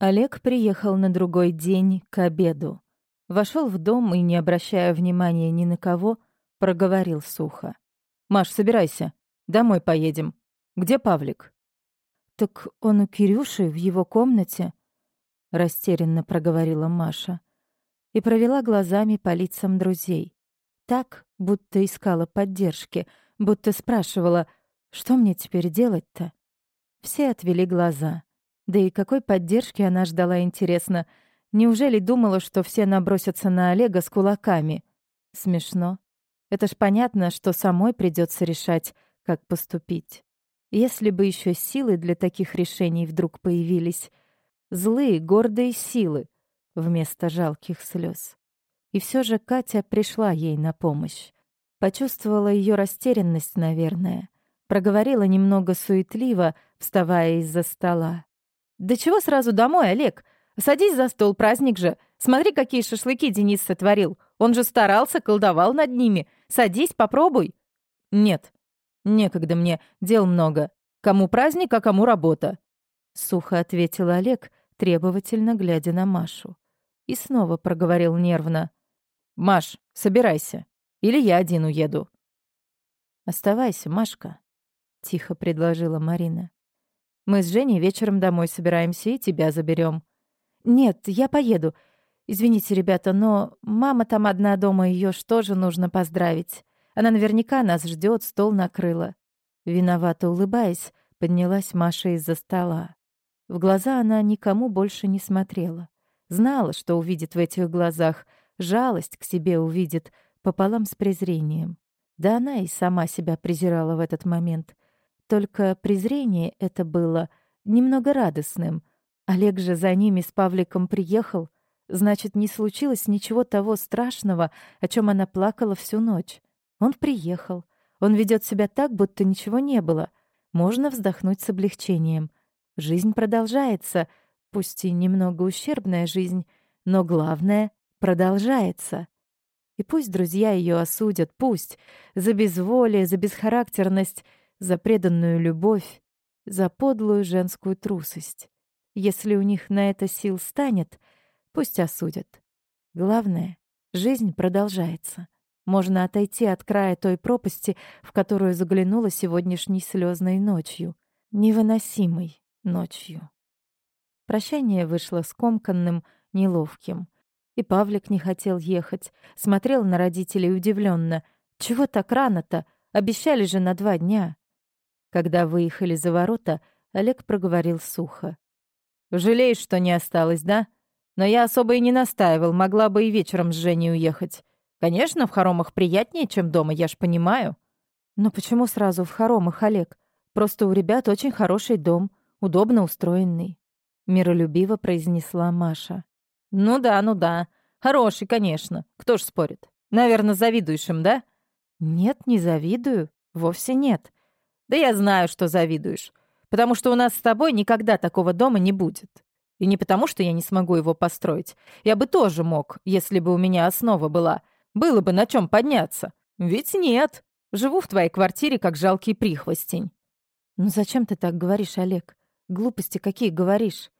Олег приехал на другой день к обеду. Вошел в дом и, не обращая внимания ни на кого, проговорил сухо. «Маш, собирайся. Домой поедем. Где Павлик?» «Так он у Кирюши в его комнате», — растерянно проговорила Маша. И провела глазами по лицам друзей. Так, будто искала поддержки, будто спрашивала, что мне теперь делать-то? Все отвели глаза. Да и какой поддержки она ждала, интересно. Неужели думала, что все набросятся на Олега с кулаками? Смешно. Это ж понятно, что самой придется решать, как поступить. Если бы еще силы для таких решений вдруг появились. Злые, гордые силы вместо жалких слез. И все же Катя пришла ей на помощь. Почувствовала ее растерянность, наверное. Проговорила немного суетливо, вставая из-за стола. «Да чего сразу домой, Олег? Садись за стол, праздник же. Смотри, какие шашлыки Денис сотворил. Он же старался, колдовал над ними. Садись, попробуй». «Нет, некогда мне, дел много. Кому праздник, а кому работа?» Сухо ответил Олег, требовательно глядя на Машу. И снова проговорил нервно. «Маш, собирайся. Или я один уеду». «Оставайся, Машка», — тихо предложила Марина. Мы с Женей вечером домой собираемся и тебя заберем. Нет, я поеду. Извините, ребята, но мама там одна дома, ее ж тоже нужно поздравить. Она наверняка нас ждет, стол накрыла. Виновато улыбаясь, поднялась Маша из-за стола. В глаза она никому больше не смотрела. Знала, что увидит в этих глазах, жалость к себе увидит, пополам с презрением. Да она и сама себя презирала в этот момент. Только презрение это было немного радостным. Олег же за ними с Павликом приехал. Значит, не случилось ничего того страшного, о чем она плакала всю ночь. Он приехал. Он ведет себя так, будто ничего не было. Можно вздохнуть с облегчением. Жизнь продолжается, пусть и немного ущербная жизнь, но главное — продолжается. И пусть друзья ее осудят, пусть, за безволие, за бесхарактерность — за преданную любовь, за подлую женскую трусость. Если у них на это сил станет, пусть осудят. Главное, жизнь продолжается. Можно отойти от края той пропасти, в которую заглянула сегодняшней слезной ночью. Невыносимой ночью. Прощание вышло скомканным, неловким. И Павлик не хотел ехать. Смотрел на родителей удивленно. «Чего так рано-то? Обещали же на два дня». Когда выехали за ворота, Олег проговорил сухо. «Жалеешь, что не осталось, да? Но я особо и не настаивал, могла бы и вечером с Женей уехать. Конечно, в хоромах приятнее, чем дома, я ж понимаю». «Но почему сразу в хоромах, Олег? Просто у ребят очень хороший дом, удобно устроенный», — миролюбиво произнесла Маша. «Ну да, ну да. Хороший, конечно. Кто ж спорит? Наверное, завидуешь им, да?» «Нет, не завидую. Вовсе нет. Да я знаю, что завидуешь. Потому что у нас с тобой никогда такого дома не будет. И не потому, что я не смогу его построить. Я бы тоже мог, если бы у меня основа была. Было бы на чем подняться. Ведь нет. Живу в твоей квартире, как жалкий прихвостень. «Ну зачем ты так говоришь, Олег? Глупости какие говоришь?»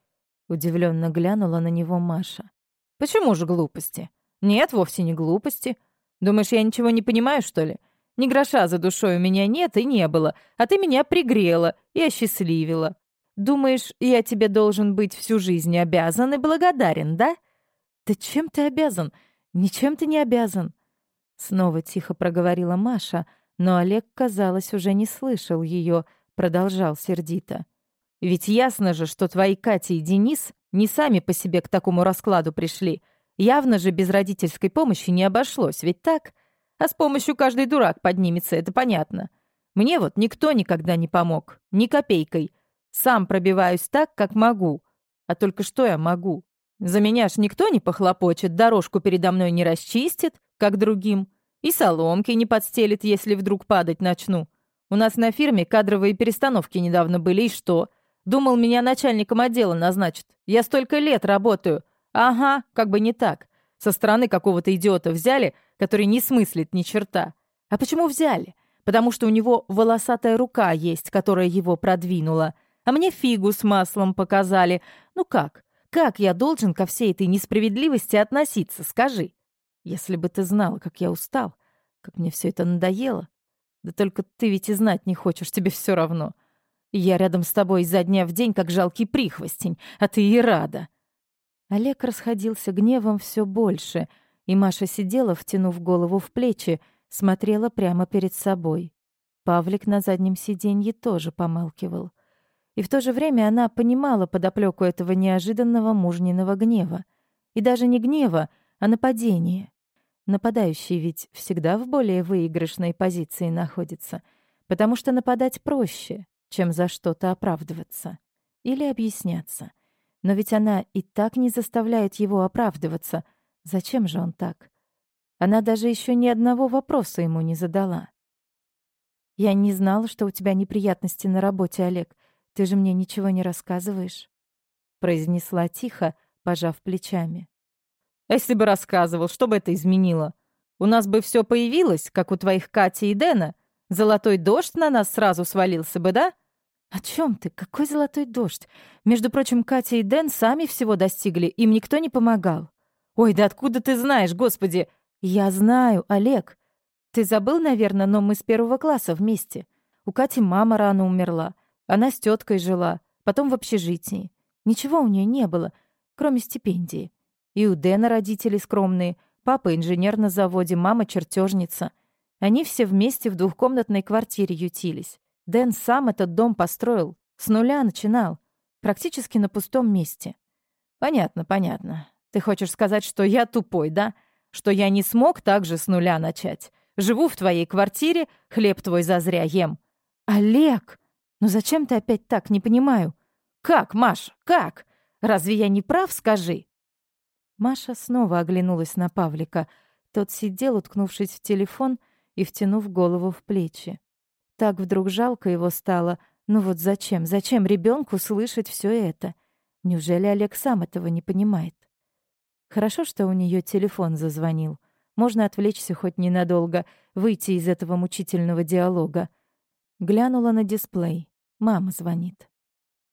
Удивленно глянула на него Маша. «Почему же глупости? Нет, вовсе не глупости. Думаешь, я ничего не понимаю, что ли? Ни гроша за душой у меня нет и не было, а ты меня пригрела и осчастливила. Думаешь, я тебе должен быть всю жизнь обязан и благодарен, да? Да чем ты обязан? Ничем ты не обязан. Снова тихо проговорила Маша, но Олег, казалось, уже не слышал ее, продолжал сердито. Ведь ясно же, что твои Катя и Денис не сами по себе к такому раскладу пришли. Явно же без родительской помощи не обошлось, ведь так? А с помощью каждый дурак поднимется, это понятно. Мне вот никто никогда не помог, ни копейкой. Сам пробиваюсь так, как могу. А только что я могу? За меня ж никто не похлопочет, дорожку передо мной не расчистит, как другим. И соломки не подстелит, если вдруг падать начну. У нас на фирме кадровые перестановки недавно были, и что? Думал, меня начальником отдела назначат. Я столько лет работаю. Ага, как бы не так. Со стороны какого-то идиота взяли, который не смыслит ни черта. А почему взяли? Потому что у него волосатая рука есть, которая его продвинула. А мне фигу с маслом показали. Ну как? как я должен ко всей этой несправедливости относиться, скажи? Если бы ты знала, как я устал, как мне все это надоело. Да только ты ведь и знать не хочешь, тебе все равно. Я рядом с тобой изо дня в день, как жалкий прихвостень, а ты и рада. Олег расходился гневом все больше, и Маша сидела, втянув голову в плечи, смотрела прямо перед собой. Павлик на заднем сиденье тоже помалкивал. И в то же время она понимала подоплеку этого неожиданного мужниного гнева. И даже не гнева, а нападения. Нападающий ведь всегда в более выигрышной позиции находится, потому что нападать проще, чем за что-то оправдываться или объясняться. Но ведь она и так не заставляет его оправдываться. Зачем же он так? Она даже еще ни одного вопроса ему не задала. «Я не знала, что у тебя неприятности на работе, Олег. Ты же мне ничего не рассказываешь?» Произнесла тихо, пожав плечами. А если бы рассказывал, что бы это изменило? У нас бы все появилось, как у твоих Кати и Дэна. Золотой дождь на нас сразу свалился бы, да? О чем ты? Какой золотой дождь? Между прочим, Катя и Дэн сами всего достигли, им никто не помогал. Ой, да откуда ты знаешь, господи? Я знаю, Олег. Ты забыл, наверное, но мы с первого класса вместе. У Кати мама рано умерла. Она с теткой жила, потом в общежитии. Ничего у нее не было, кроме стипендии. И у Дэна родители скромные. Папа инженер на заводе, мама чертежница. Они все вместе в двухкомнатной квартире ютились. Дэн сам этот дом построил. С нуля начинал. Практически на пустом месте. Понятно, понятно. Ты хочешь сказать, что я тупой, да? Что я не смог так же с нуля начать? Живу в твоей квартире, хлеб твой зазря ем. Олег! Ну зачем ты опять так, не понимаю? Как, Маш, как? Разве я не прав, скажи? Маша снова оглянулась на Павлика. Тот сидел, уткнувшись в телефон и втянув голову в плечи. Так вдруг жалко его стало. Ну вот зачем? Зачем ребенку слышать все это? Неужели Олег сам этого не понимает? Хорошо, что у нее телефон зазвонил. Можно отвлечься хоть ненадолго, выйти из этого мучительного диалога. Глянула на дисплей. Мама звонит.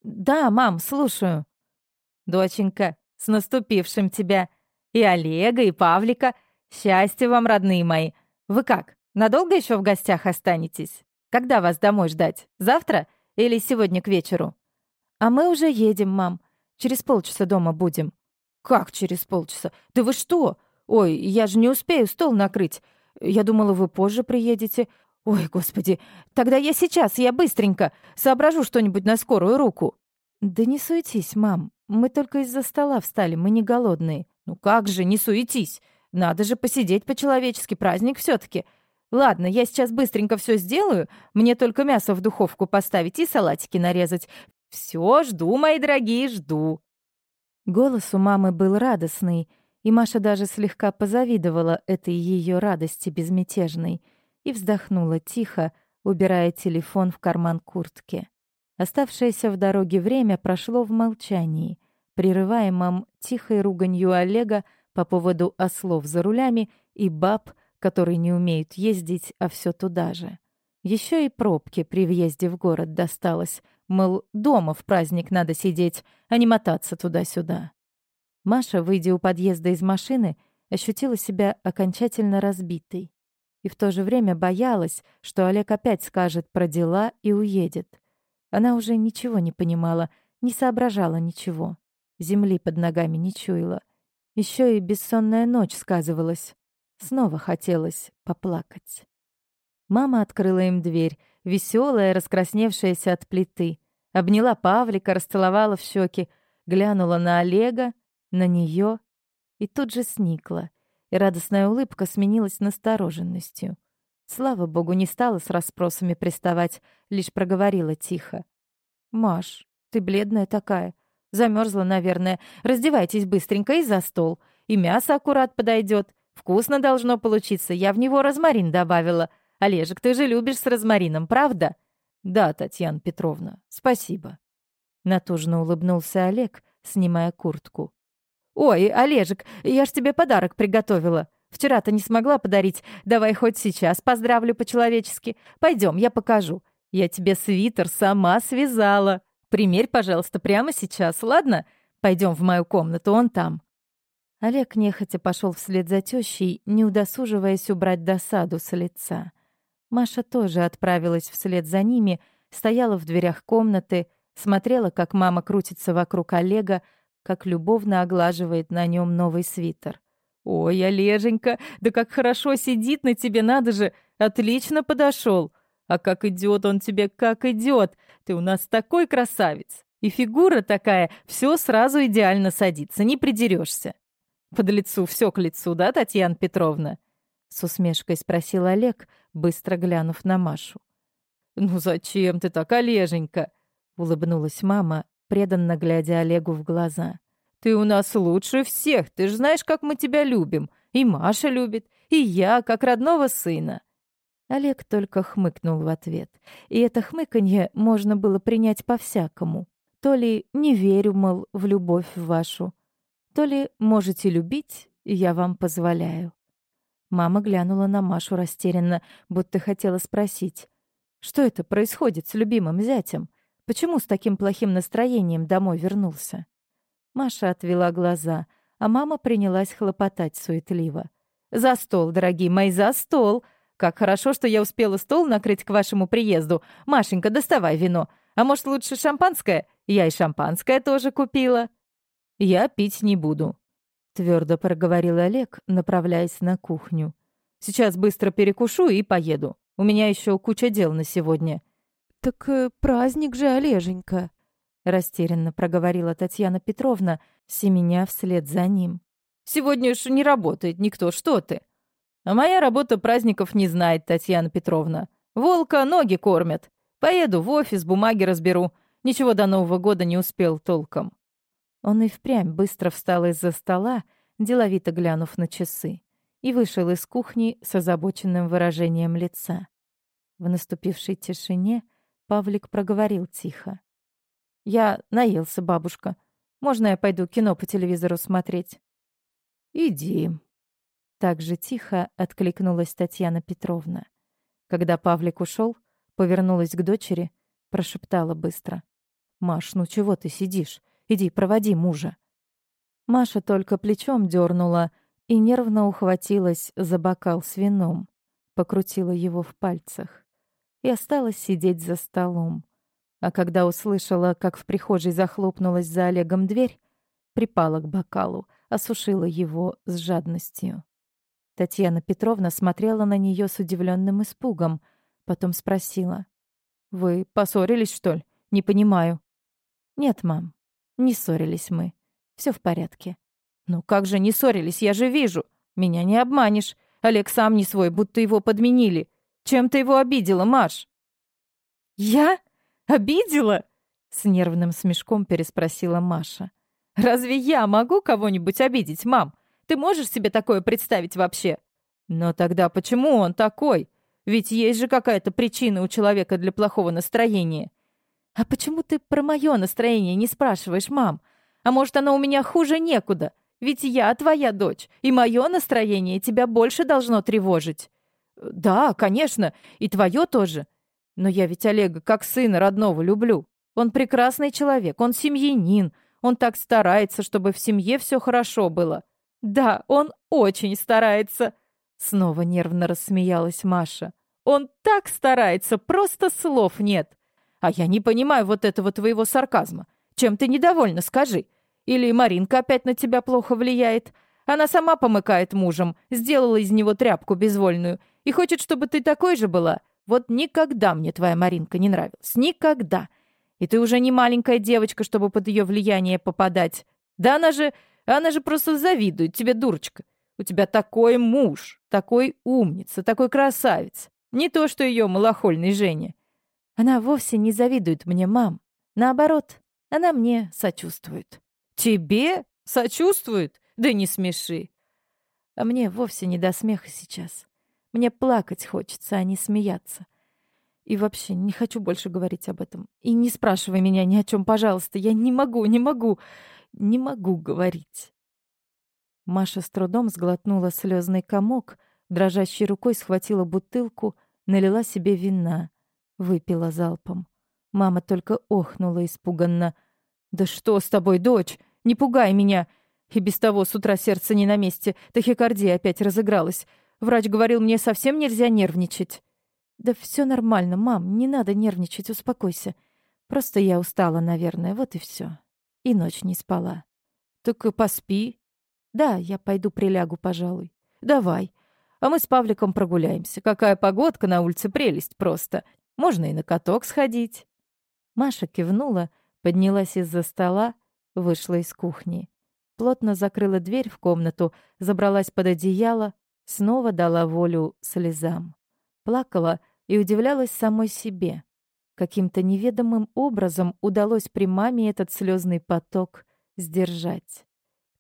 «Да, мам, слушаю». «Доченька, с наступившим тебя! И Олега, и Павлика! Счастья вам, родные мои! Вы как, надолго еще в гостях останетесь? Когда вас домой ждать? Завтра или сегодня к вечеру?» «А мы уже едем, мам. Через полчаса дома будем». «Как через полчаса? Да вы что? Ой, я же не успею стол накрыть. Я думала, вы позже приедете. Ой, господи, тогда я сейчас, я быстренько соображу что-нибудь на скорую руку». «Да не суетись, мам. Мы только из-за стола встали, мы не голодные. Ну как же, не суетись. Надо же посидеть по-человечески, праздник все таки Ладно, я сейчас быстренько все сделаю. Мне только мясо в духовку поставить и салатики нарезать. Все, жду, мои дорогие, жду. Голос у мамы был радостный, и Маша даже слегка позавидовала этой ее радости безмятежной и вздохнула тихо, убирая телефон в карман куртки. Оставшееся в дороге время прошло в молчании, прерываемом тихой руганью Олега по поводу ослов за рулями и баб, которые не умеют ездить, а все туда же. Еще и пробки при въезде в город досталось, мол, дома в праздник надо сидеть, а не мотаться туда-сюда. Маша, выйдя у подъезда из машины, ощутила себя окончательно разбитой. И в то же время боялась, что Олег опять скажет про дела и уедет. Она уже ничего не понимала, не соображала ничего. Земли под ногами не чуяла. Еще и бессонная ночь сказывалась. Снова хотелось поплакать. Мама открыла им дверь, веселая, раскрасневшаяся от плиты. Обняла Павлика, расцеловала в щеки, глянула на Олега, на нее и тут же сникла. И радостная улыбка сменилась настороженностью. Слава богу, не стала с расспросами приставать, лишь проговорила тихо. «Маш, ты бледная такая. Замерзла, наверное. Раздевайтесь быстренько и за стол. И мясо аккурат подойдет. Вкусно должно получиться. Я в него розмарин добавила. Олежек, ты же любишь с розмарином, правда?» «Да, Татьяна Петровна, спасибо». Натужно улыбнулся Олег, снимая куртку. «Ой, Олежек, я ж тебе подарок приготовила. Вчера-то не смогла подарить. Давай хоть сейчас поздравлю по-человечески. Пойдем, я покажу. Я тебе свитер сама связала. Примерь, пожалуйста, прямо сейчас, ладно? Пойдем в мою комнату, он там». Олег нехотя пошел вслед за тещей, не удосуживаясь убрать досаду с лица. Маша тоже отправилась вслед за ними, стояла в дверях комнаты, смотрела, как мама крутится вокруг Олега, как любовно оглаживает на нем новый свитер. «Ой, Олеженька, да как хорошо сидит на тебе, надо же! Отлично подошел! А как идет он тебе, как идет! Ты у нас такой красавец! И фигура такая, все сразу идеально садится, не придерешься. Под лицу все к лицу, да, Татьяна Петровна? С усмешкой спросил Олег, быстро глянув на Машу. «Ну зачем ты так, Олеженька?» — улыбнулась мама, преданно глядя Олегу в глаза. «Ты у нас лучше всех, ты же знаешь, как мы тебя любим. И Маша любит, и я, как родного сына». Олег только хмыкнул в ответ, и это хмыканье можно было принять по-всякому. То ли «не верю, мол, в любовь вашу», то ли «можете любить, я вам позволяю». Мама глянула на Машу растерянно, будто хотела спросить, что это происходит с любимым зятем? Почему с таким плохим настроением домой вернулся? Маша отвела глаза, а мама принялась хлопотать суетливо. «За стол, дорогие мои, за стол! Как хорошо, что я успела стол накрыть к вашему приезду. Машенька, доставай вино. А может, лучше шампанское? Я и шампанское тоже купила». «Я пить не буду», — твердо проговорил Олег, направляясь на кухню. «Сейчас быстро перекушу и поеду. У меня еще куча дел на сегодня». «Так э, праздник же, Олеженька», — растерянно проговорила Татьяна Петровна, семеня вслед за ним. «Сегодня уж не работает никто, что ты?» «А моя работа праздников не знает, Татьяна Петровна. Волка ноги кормят. Поеду в офис, бумаги разберу. Ничего до Нового года не успел толком». Он и впрямь быстро встал из-за стола, деловито глянув на часы, и вышел из кухни с озабоченным выражением лица. В наступившей тишине Павлик проговорил тихо. «Я наелся, бабушка. Можно я пойду кино по телевизору смотреть?» «Иди». Так же тихо откликнулась Татьяна Петровна. Когда Павлик ушел, повернулась к дочери, прошептала быстро. «Маш, ну чего ты сидишь? Иди, проводи мужа». Маша только плечом дернула и нервно ухватилась за бокал с вином, покрутила его в пальцах и осталась сидеть за столом. А когда услышала, как в прихожей захлопнулась за Олегом дверь, припала к бокалу, осушила его с жадностью. Татьяна Петровна смотрела на нее с удивленным испугом, потом спросила. «Вы поссорились, что ли? Не понимаю». «Нет, мам, не ссорились мы. Все в порядке. Ну как же не ссорились, я же вижу. Меня не обманешь. Олег сам не свой, будто его подменили. Чем ты его обидела, Маш? Я? Обидела? С нервным смешком переспросила Маша. Разве я могу кого-нибудь обидеть, мам? Ты можешь себе такое представить вообще? Но тогда почему он такой? Ведь есть же какая-то причина у человека для плохого настроения. «А почему ты про мое настроение не спрашиваешь, мам? А может, оно у меня хуже некуда? Ведь я твоя дочь, и мое настроение тебя больше должно тревожить». «Да, конечно, и твое тоже. Но я ведь Олега как сына родного люблю. Он прекрасный человек, он семьянин, он так старается, чтобы в семье все хорошо было». «Да, он очень старается», — снова нервно рассмеялась Маша. «Он так старается, просто слов нет. А я не понимаю вот этого твоего сарказма. Чем ты недовольна, скажи? Или Маринка опять на тебя плохо влияет? Она сама помыкает мужем, сделала из него тряпку безвольную и хочет, чтобы ты такой же была. Вот никогда мне твоя Маринка не нравилась. Никогда. И ты уже не маленькая девочка, чтобы под ее влияние попадать. Да она же... Она же просто завидует тебе, дурочка. У тебя такой муж, такой умница, такой красавец. Не то, что ее малохольный Женя. Она вовсе не завидует мне, мам. Наоборот, она мне сочувствует. Тебе? Сочувствует? Да не смеши. А мне вовсе не до смеха сейчас. Мне плакать хочется, а не смеяться. И вообще, не хочу больше говорить об этом. И не спрашивай меня ни о чем, пожалуйста. Я не могу, не могу, не могу говорить. Маша с трудом сглотнула слезный комок, дрожащей рукой схватила бутылку, налила себе вина. Выпила залпом. Мама только охнула испуганно. «Да что с тобой, дочь? Не пугай меня. И без того с утра сердце не на месте, тахикардия опять разыгралась. Врач говорил, мне совсем нельзя нервничать. Да все нормально, мам, не надо нервничать, успокойся. Просто я устала, наверное, вот и все. И ночь не спала. Так и поспи. Да, я пойду прилягу, пожалуй. Давай. А мы с Павликом прогуляемся. Какая погодка на улице, прелесть просто. Можно и на каток сходить. Маша кивнула, поднялась из-за стола, вышла из кухни. Плотно закрыла дверь в комнату, забралась под одеяло, снова дала волю слезам. Плакала и удивлялась самой себе. Каким-то неведомым образом удалось при маме этот слезный поток сдержать.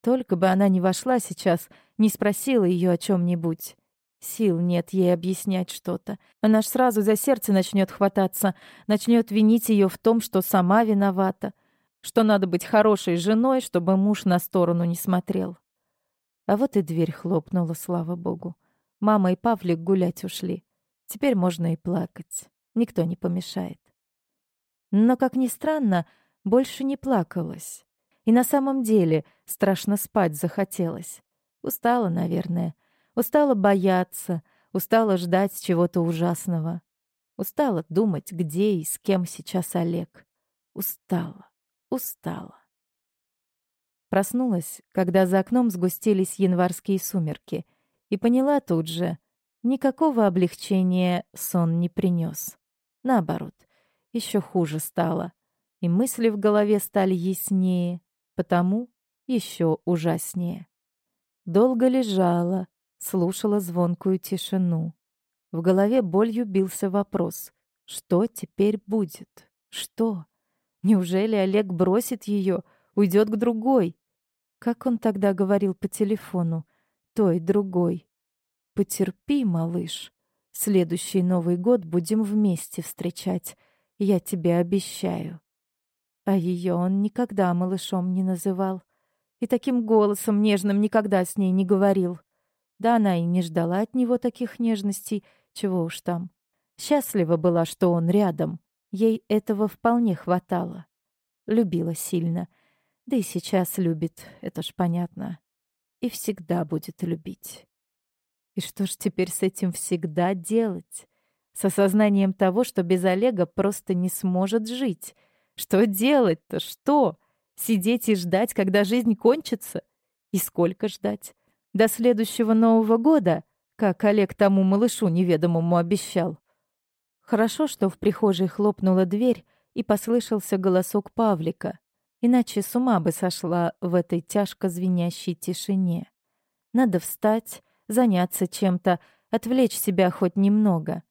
Только бы она не вошла сейчас, не спросила ее о чем-нибудь. Сил нет ей объяснять что-то. Она ж сразу за сердце начнет хвататься, начнет винить ее в том, что сама виновата, что надо быть хорошей женой, чтобы муж на сторону не смотрел. А вот и дверь хлопнула, слава богу. Мама и Павлик гулять ушли. Теперь можно и плакать. Никто не помешает. Но, как ни странно, больше не плакалась. И на самом деле страшно спать захотелось. Устала, наверное. Устала бояться, устала ждать чего-то ужасного. Устала думать, где и с кем сейчас Олег. Устала, устала. Проснулась, когда за окном сгустились январские сумерки, и поняла тут же, никакого облегчения сон не принес. Наоборот, еще хуже стало, и мысли в голове стали яснее, потому еще ужаснее. Долго лежала, слушала звонкую тишину. В голове болью бился вопрос. Что теперь будет? Что? Неужели Олег бросит ее, уйдет к другой? Как он тогда говорил по телефону? Той, другой. Потерпи, малыш. Следующий Новый год будем вместе встречать. Я тебе обещаю. А ее он никогда малышом не называл. И таким голосом нежным никогда с ней не говорил. Да она и не ждала от него таких нежностей, чего уж там. Счастлива была, что он рядом. Ей этого вполне хватало. Любила сильно. Да и сейчас любит, это ж понятно. И всегда будет любить. И что ж теперь с этим всегда делать? С осознанием того, что без Олега просто не сможет жить. Что делать-то? Что? Сидеть и ждать, когда жизнь кончится? И сколько ждать? До следующего Нового года, как Олег тому малышу неведомому обещал. Хорошо, что в прихожей хлопнула дверь и послышался голосок Павлика, иначе с ума бы сошла в этой тяжко звенящей тишине. Надо встать, заняться чем-то, отвлечь себя хоть немного.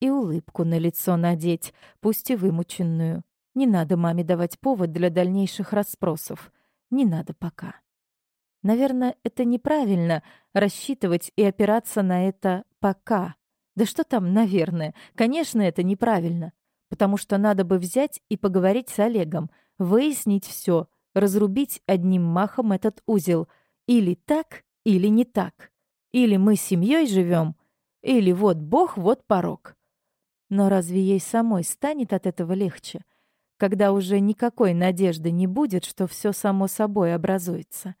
И улыбку на лицо надеть, пусть и вымученную. Не надо маме давать повод для дальнейших расспросов. Не надо пока. Наверное, это неправильно — рассчитывать и опираться на это «пока». Да что там «наверное»? Конечно, это неправильно. Потому что надо бы взять и поговорить с Олегом, выяснить все, разрубить одним махом этот узел. Или так, или не так. Или мы семьей живем, или вот Бог, вот порог. Но разве ей самой станет от этого легче, когда уже никакой надежды не будет, что все само собой образуется?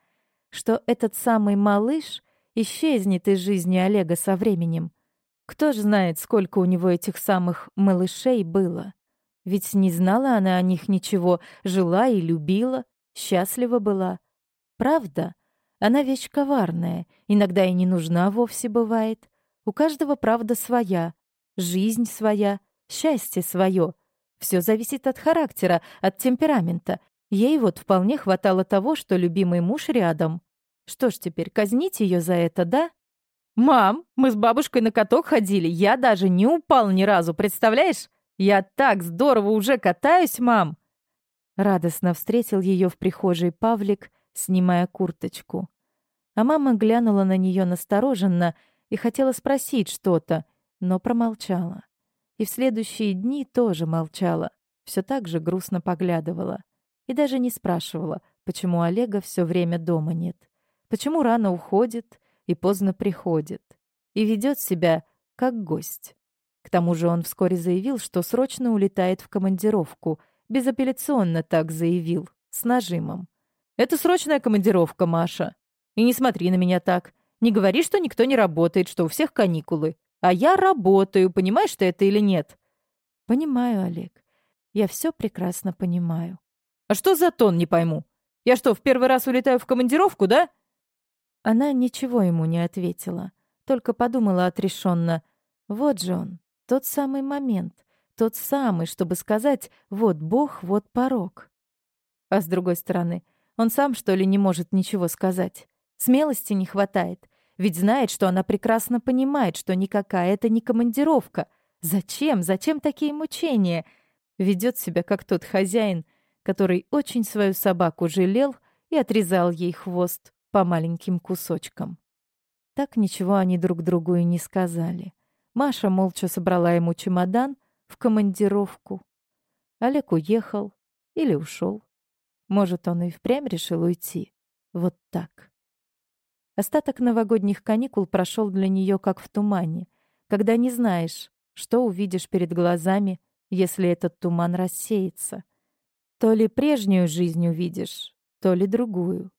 Что этот самый малыш исчезнет из жизни Олега со временем. Кто ж знает, сколько у него этих самых малышей было. Ведь не знала она о них ничего, жила и любила, счастлива была. Правда? Она вещь коварная, иногда и не нужна вовсе бывает. У каждого правда своя, жизнь своя, счастье свое. Все зависит от характера, от темперамента. Ей вот вполне хватало того, что любимый муж рядом. Что ж теперь, казнить ее за это, да? «Мам, мы с бабушкой на каток ходили, я даже не упал ни разу, представляешь? Я так здорово уже катаюсь, мам!» Радостно встретил ее в прихожей Павлик, снимая курточку. А мама глянула на нее настороженно и хотела спросить что-то, но промолчала. И в следующие дни тоже молчала, все так же грустно поглядывала. И даже не спрашивала, почему Олега все время дома нет. Почему рано уходит и поздно приходит? И ведет себя как гость. К тому же он вскоре заявил, что срочно улетает в командировку. Безапелляционно так заявил, с нажимом. Это срочная командировка, Маша. И не смотри на меня так. Не говори, что никто не работает, что у всех каникулы. А я работаю, понимаешь ты это или нет? Понимаю, Олег. Я все прекрасно понимаю. А что за тон, не пойму? Я что, в первый раз улетаю в командировку, да? Она ничего ему не ответила, только подумала отрешенно. Вот же он, тот самый момент, тот самый, чтобы сказать «вот Бог, вот порог». А с другой стороны, он сам, что ли, не может ничего сказать? Смелости не хватает, ведь знает, что она прекрасно понимает, что никакая это не командировка. Зачем? Зачем такие мучения? Ведет себя как тот хозяин, который очень свою собаку жалел и отрезал ей хвост по маленьким кусочкам. Так ничего они друг другу и не сказали. Маша молча собрала ему чемодан в командировку. Олег уехал или ушел. Может, он и впрямь решил уйти. Вот так. Остаток новогодних каникул прошел для нее как в тумане, когда не знаешь, что увидишь перед глазами, если этот туман рассеется. То ли прежнюю жизнь увидишь, то ли другую.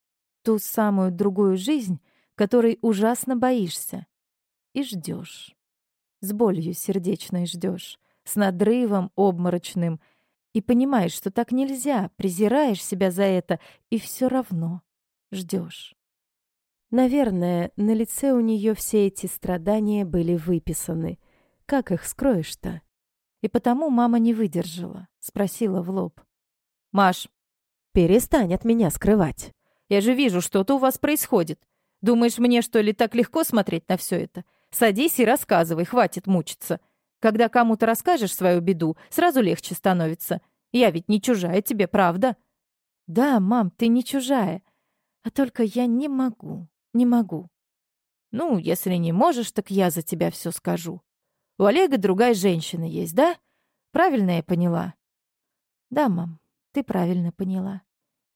Ту самую другую жизнь, которой ужасно боишься. И ждешь. С болью сердечной ждешь, с надрывом обморочным. И понимаешь, что так нельзя, презираешь себя за это, и все равно ждешь. Наверное, на лице у нее все эти страдания были выписаны. Как их скроешь-то? И потому мама не выдержала, спросила в лоб. «Маш, перестань от меня скрывать. Я же вижу, что-то у вас происходит. Думаешь, мне, что ли, так легко смотреть на все это? Садись и рассказывай, хватит мучиться. Когда кому-то расскажешь свою беду, сразу легче становится. Я ведь не чужая тебе, правда?» «Да, мам, ты не чужая. А только я не могу. Не могу. Ну, если не можешь, так я за тебя все скажу. У Олега другая женщина есть, да? Правильно я поняла? Да, мам, ты правильно поняла.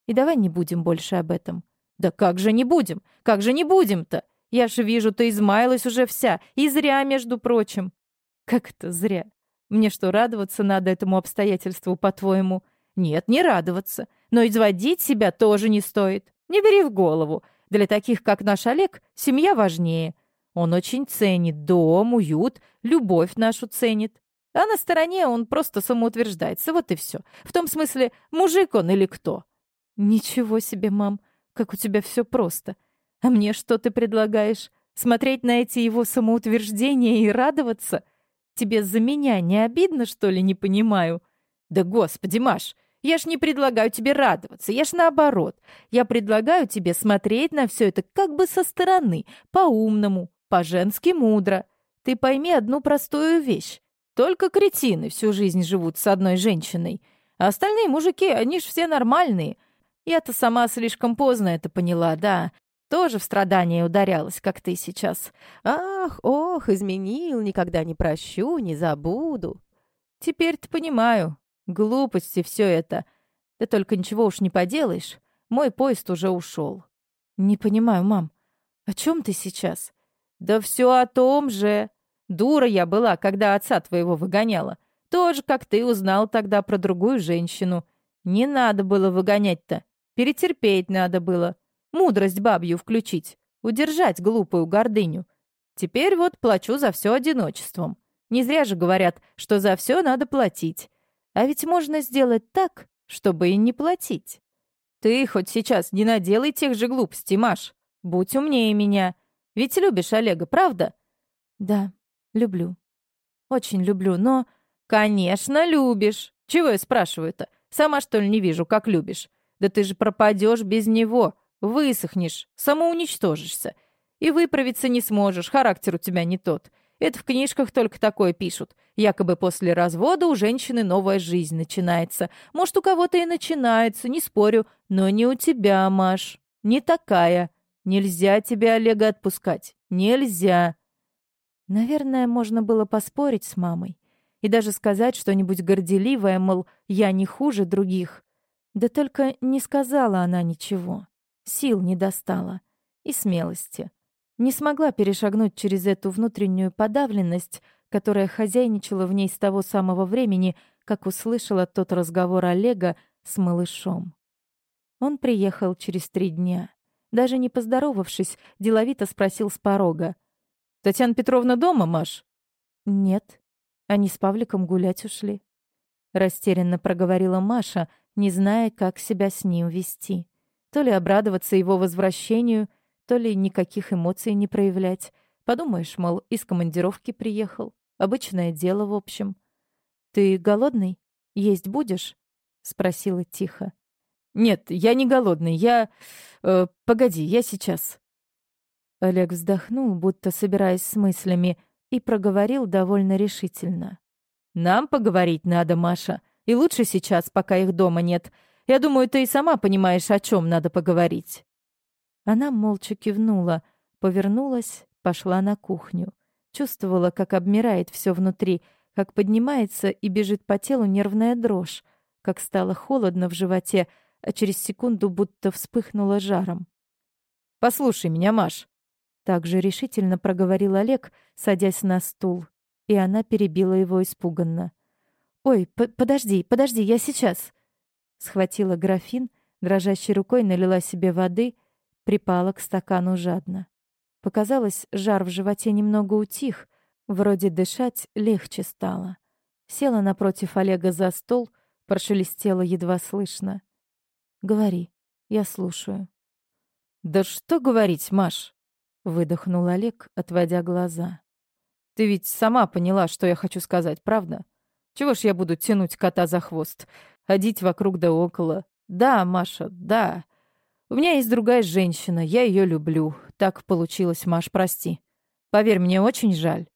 И давай не будем больше об этом. Да как же не будем? Как же не будем-то? Я же вижу, ты измаялась уже вся. И зря, между прочим. Как это зря? Мне что, радоваться надо этому обстоятельству, по-твоему? Нет, не радоваться. Но изводить себя тоже не стоит. Не бери в голову. Для таких, как наш Олег, семья важнее. Он очень ценит дом, уют, любовь нашу ценит. А на стороне он просто самоутверждается, вот и все. В том смысле, мужик он или кто. Ничего себе, мам, как у тебя все просто. А мне что ты предлагаешь? Смотреть на эти его самоутверждения и радоваться? Тебе за меня не обидно, что ли, не понимаю? Да господи, Маш, я ж не предлагаю тебе радоваться, я ж наоборот. Я предлагаю тебе смотреть на все это как бы со стороны, по-умному, по-женски мудро. Ты пойми одну простую вещь. Только кретины всю жизнь живут с одной женщиной. А остальные мужики, они ж все нормальные. Я-то сама слишком поздно это поняла, да. Тоже в страдания ударялась, как ты сейчас. Ах, ох, изменил, никогда не прощу, не забуду. Теперь-то понимаю, Глупости все это. Да только ничего уж не поделаешь. Мой поезд уже ушел. Не понимаю, мам. О чем ты сейчас? Да все о том же. Дура я была, когда отца твоего выгоняла. Тоже, как ты узнал тогда про другую женщину. Не надо было выгонять-то. Перетерпеть надо было. Мудрость бабью включить. Удержать глупую гордыню. Теперь вот плачу за все одиночеством. Не зря же говорят, что за все надо платить. А ведь можно сделать так, чтобы и не платить. Ты хоть сейчас не наделай тех же глупостей, Маш. Будь умнее меня. Ведь любишь Олега, правда? Да, люблю. Очень люблю, но... Конечно, любишь. Чего я спрашиваю-то? Сама, что ли, не вижу, как любишь? Да ты же пропадешь без него. Высохнешь, самоуничтожишься. И выправиться не сможешь, характер у тебя не тот. Это в книжках только такое пишут. Якобы после развода у женщины новая жизнь начинается. Может, у кого-то и начинается, не спорю, но не у тебя, Маш. Не такая. Нельзя тебя, Олега, отпускать. Нельзя. Наверное, можно было поспорить с мамой. И даже сказать что-нибудь горделивое, мол, я не хуже других. Да только не сказала она ничего. Сил не достала. И смелости не смогла перешагнуть через эту внутреннюю подавленность, которая хозяйничала в ней с того самого времени, как услышала тот разговор Олега с малышом. Он приехал через три дня. Даже не поздоровавшись, деловито спросил с порога. «Татьяна Петровна дома, Маш?» «Нет. Они с Павликом гулять ушли». Растерянно проговорила Маша, не зная, как себя с ним вести. То ли обрадоваться его возвращению, то ли никаких эмоций не проявлять. Подумаешь, мол, из командировки приехал. Обычное дело, в общем. «Ты голодный? Есть будешь?» — спросила тихо. «Нет, я не голодный. Я... Э, погоди, я сейчас». Олег вздохнул, будто собираясь с мыслями, и проговорил довольно решительно. «Нам поговорить надо, Маша. И лучше сейчас, пока их дома нет. Я думаю, ты и сама понимаешь, о чем надо поговорить». Она молча кивнула, повернулась, пошла на кухню. Чувствовала, как обмирает все внутри, как поднимается и бежит по телу нервная дрожь, как стало холодно в животе, а через секунду будто вспыхнуло жаром. «Послушай меня, Маш!» Так же решительно проговорил Олег, садясь на стул, и она перебила его испуганно. «Ой, подожди, подожди, я сейчас!» Схватила графин, дрожащей рукой налила себе воды, припала к стакану жадно. Показалось, жар в животе немного утих, вроде дышать легче стало. Села напротив Олега за стол, прошелестела едва слышно. «Говори, я слушаю». «Да что говорить, Маш?» — выдохнул Олег, отводя глаза. «Ты ведь сама поняла, что я хочу сказать, правда? Чего ж я буду тянуть кота за хвост, ходить вокруг да около? Да, Маша, да. У меня есть другая женщина, я ее люблю. Так получилось, Маш, прости. Поверь, мне очень жаль.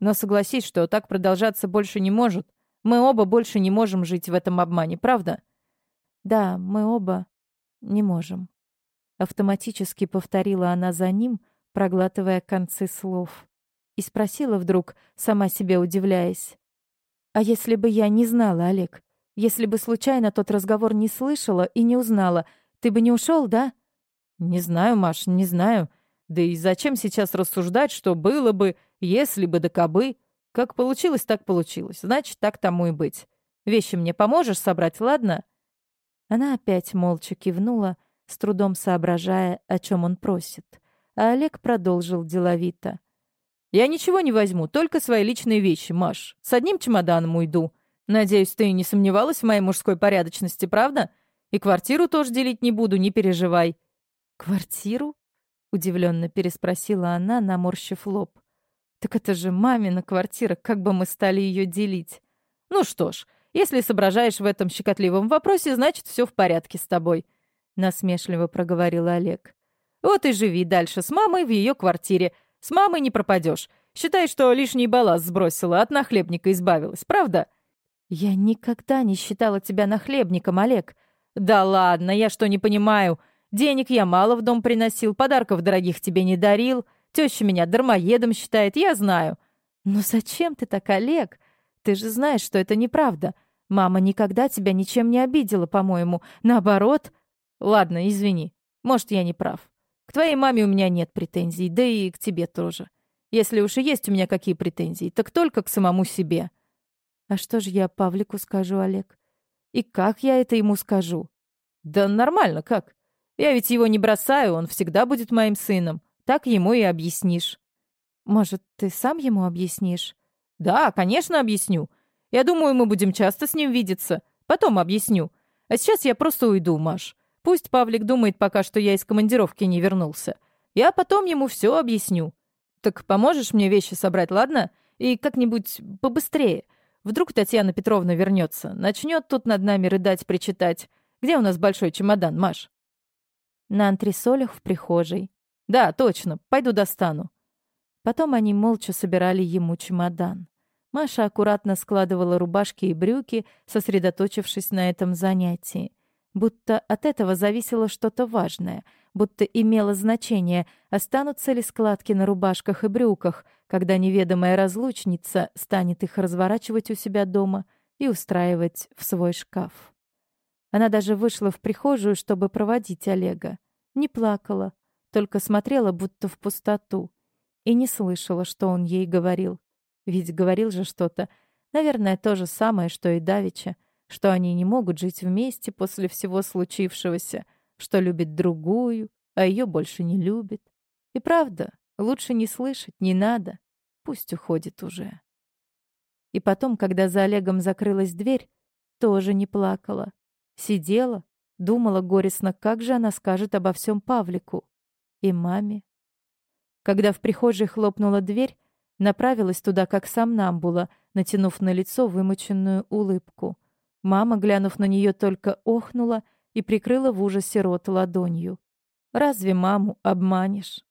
Но согласись, что так продолжаться больше не может. Мы оба больше не можем жить в этом обмане, правда?» Да, мы оба не можем. Автоматически повторила она за ним, проглатывая концы слов. И спросила вдруг, сама себе удивляясь. «А если бы я не знала, Олег? Если бы случайно тот разговор не слышала и не узнала, ты бы не ушел, да?» «Не знаю, Маш, не знаю. Да и зачем сейчас рассуждать, что было бы, если бы да кабы? Как получилось, так получилось. Значит, так тому и быть. Вещи мне поможешь собрать, ладно?» Она опять молча кивнула, с трудом соображая, о чем он просит. А Олег продолжил деловито. «Я ничего не возьму, только свои личные вещи, Маш. С одним чемоданом уйду. Надеюсь, ты не сомневалась в моей мужской порядочности, правда? И квартиру тоже делить не буду, не переживай». «Квартиру?» — удивленно переспросила она, наморщив лоб. «Так это же мамина квартира, как бы мы стали ее делить?» «Ну что ж, если соображаешь в этом щекотливом вопросе, значит, все в порядке с тобой», — насмешливо проговорил Олег. «Вот и живи дальше с мамой в ее квартире. С мамой не пропадешь. Считай, что лишний балласт сбросила, от нахлебника избавилась, правда?» «Я никогда не считала тебя нахлебником, Олег». «Да ладно, я что, не понимаю? Денег я мало в дом приносил, подарков дорогих тебе не дарил. Теща меня дармоедом считает, я знаю». «Но зачем ты так, Олег? Ты же знаешь, что это неправда. Мама никогда тебя ничем не обидела, по-моему. Наоборот. Ладно, извини. Может, я не прав. Твоей маме у меня нет претензий, да и к тебе тоже. Если уж и есть у меня какие претензии, так только к самому себе. А что же я Павлику скажу, Олег? И как я это ему скажу? Да нормально, как? Я ведь его не бросаю, он всегда будет моим сыном. Так ему и объяснишь. Может, ты сам ему объяснишь? Да, конечно, объясню. Я думаю, мы будем часто с ним видеться. Потом объясню. А сейчас я просто уйду, Маш. Пусть Павлик думает пока, что я из командировки не вернулся. Я потом ему все объясню. Так поможешь мне вещи собрать, ладно? И как-нибудь побыстрее. Вдруг Татьяна Петровна вернется, начнет тут над нами рыдать, причитать. Где у нас большой чемодан, Маш? На антресолях в прихожей. Да, точно. Пойду достану. Потом они молча собирали ему чемодан. Маша аккуратно складывала рубашки и брюки, сосредоточившись на этом занятии. Будто от этого зависело что-то важное, будто имело значение, останутся ли складки на рубашках и брюках, когда неведомая разлучница станет их разворачивать у себя дома и устраивать в свой шкаф. Она даже вышла в прихожую, чтобы проводить Олега. Не плакала, только смотрела будто в пустоту и не слышала, что он ей говорил. Ведь говорил же что-то. Наверное, то же самое, что и Давича, что они не могут жить вместе после всего случившегося, что любит другую, а ее больше не любит. И правда, лучше не слышать, не надо. Пусть уходит уже. И потом, когда за Олегом закрылась дверь, тоже не плакала. Сидела, думала горестно, как же она скажет обо всем Павлику и маме. Когда в прихожей хлопнула дверь, направилась туда, как сам Намбула, натянув на лицо вымученную улыбку. Мама, глянув на нее, только охнула и прикрыла в ужасе рот ладонью. «Разве маму обманешь?»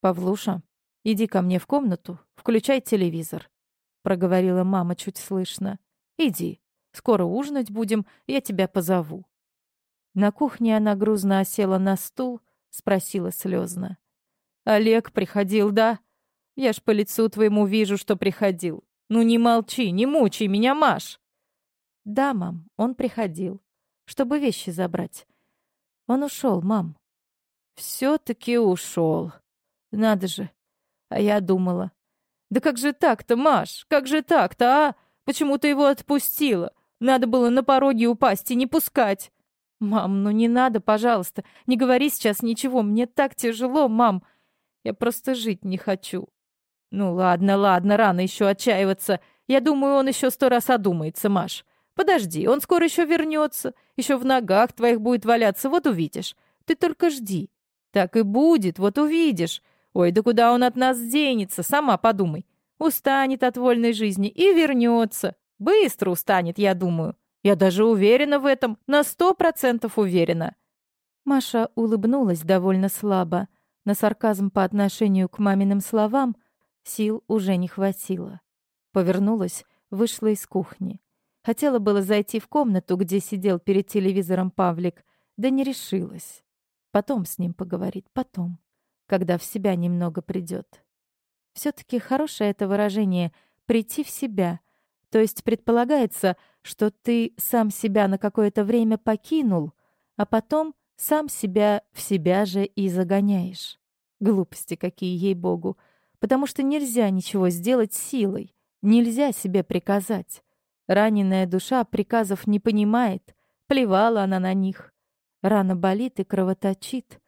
«Павлуша, иди ко мне в комнату, включай телевизор», — проговорила мама чуть слышно. «Иди, скоро ужинать будем, я тебя позову». На кухне она грузно осела на стул, спросила слезно. «Олег приходил, да? Я ж по лицу твоему вижу, что приходил. Ну не молчи, не мучай меня, Маш!» «Да, мам, он приходил, чтобы вещи забрать. Он ушел, мам». «Все-таки ушел. Надо же. А я думала. Да как же так-то, Маш? Как же так-то, а? Почему ты его отпустила? Надо было на пороге упасть и не пускать. Мам, ну не надо, пожалуйста. Не говори сейчас ничего. Мне так тяжело, мам. Я просто жить не хочу. Ну ладно, ладно, рано еще отчаиваться. Я думаю, он еще сто раз одумается, Маш. Подожди, он скоро еще вернется. Еще в ногах твоих будет валяться, вот увидишь. Ты только жди. Так и будет, вот увидишь. Ой, да куда он от нас денется, сама подумай. Устанет от вольной жизни и вернется. Быстро устанет, я думаю. Я даже уверена в этом, на сто процентов уверена». Маша улыбнулась довольно слабо. На сарказм по отношению к маминым словам сил уже не хватило. Повернулась, вышла из кухни. Хотела было зайти в комнату, где сидел перед телевизором Павлик, да не решилась. Потом с ним поговорит, потом когда в себя немного придет. Все-таки хорошее это выражение «прийти в себя», то есть предполагается, что ты сам себя на какое-то время покинул, а потом сам себя в себя же и загоняешь. Глупости какие, ей-богу. Потому что нельзя ничего сделать силой, нельзя себе приказать. Раненая душа приказов не понимает, плевала она на них. Рана болит и кровоточит,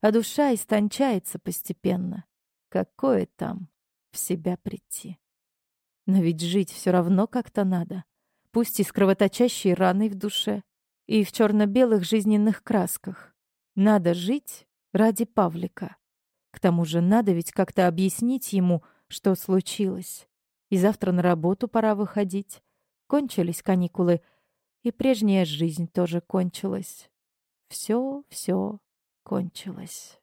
а душа истончается постепенно. Какое там в себя прийти? Но ведь жить все равно как-то надо, пусть и с кровоточащей раной в душе, и в черно-белых жизненных красках. Надо жить ради Павлика. К тому же надо ведь как-то объяснить ему, что случилось. И завтра на работу пора выходить. Кончились каникулы, и прежняя жизнь тоже кончилась. Все, все кончилось.